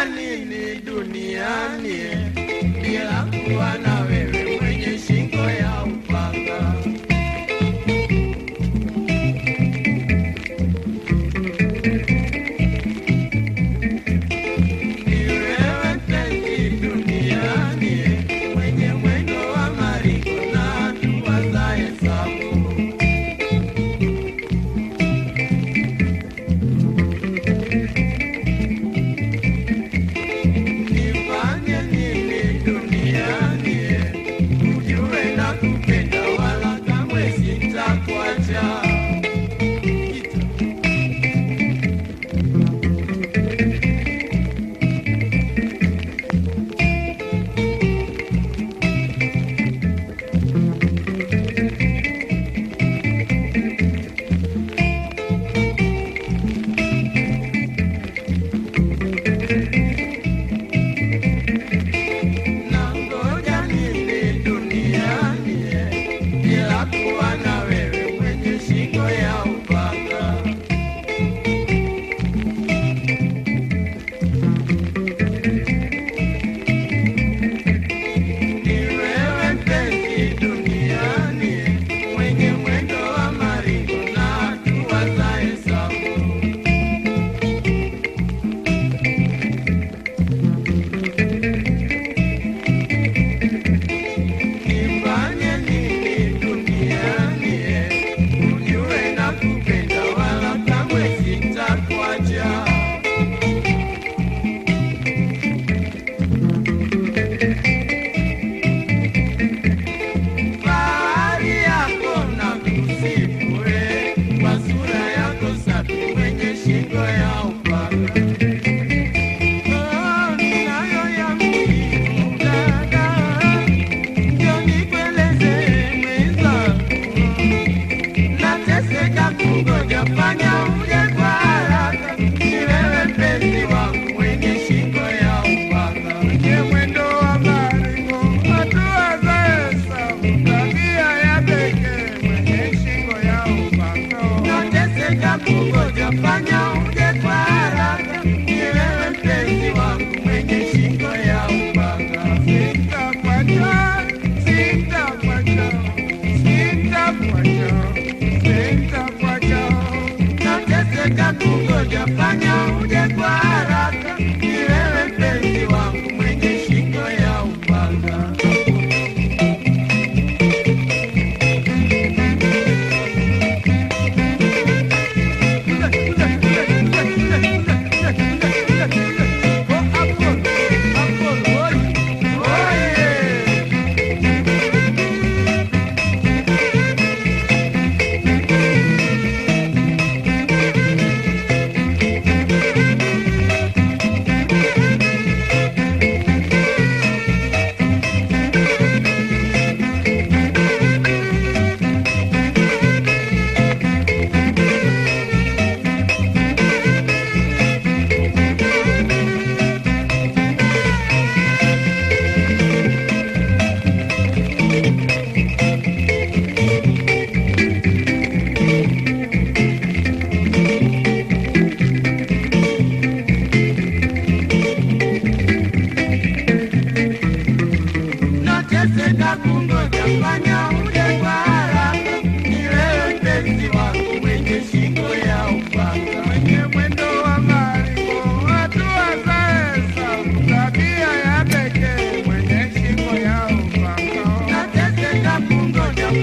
nini duniani? Bila kuwa na Japan,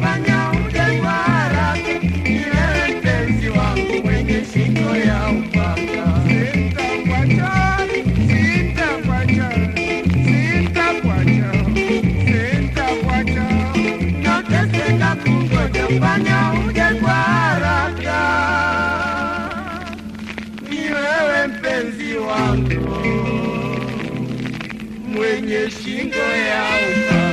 Bang! Pinheiros, Xingu é.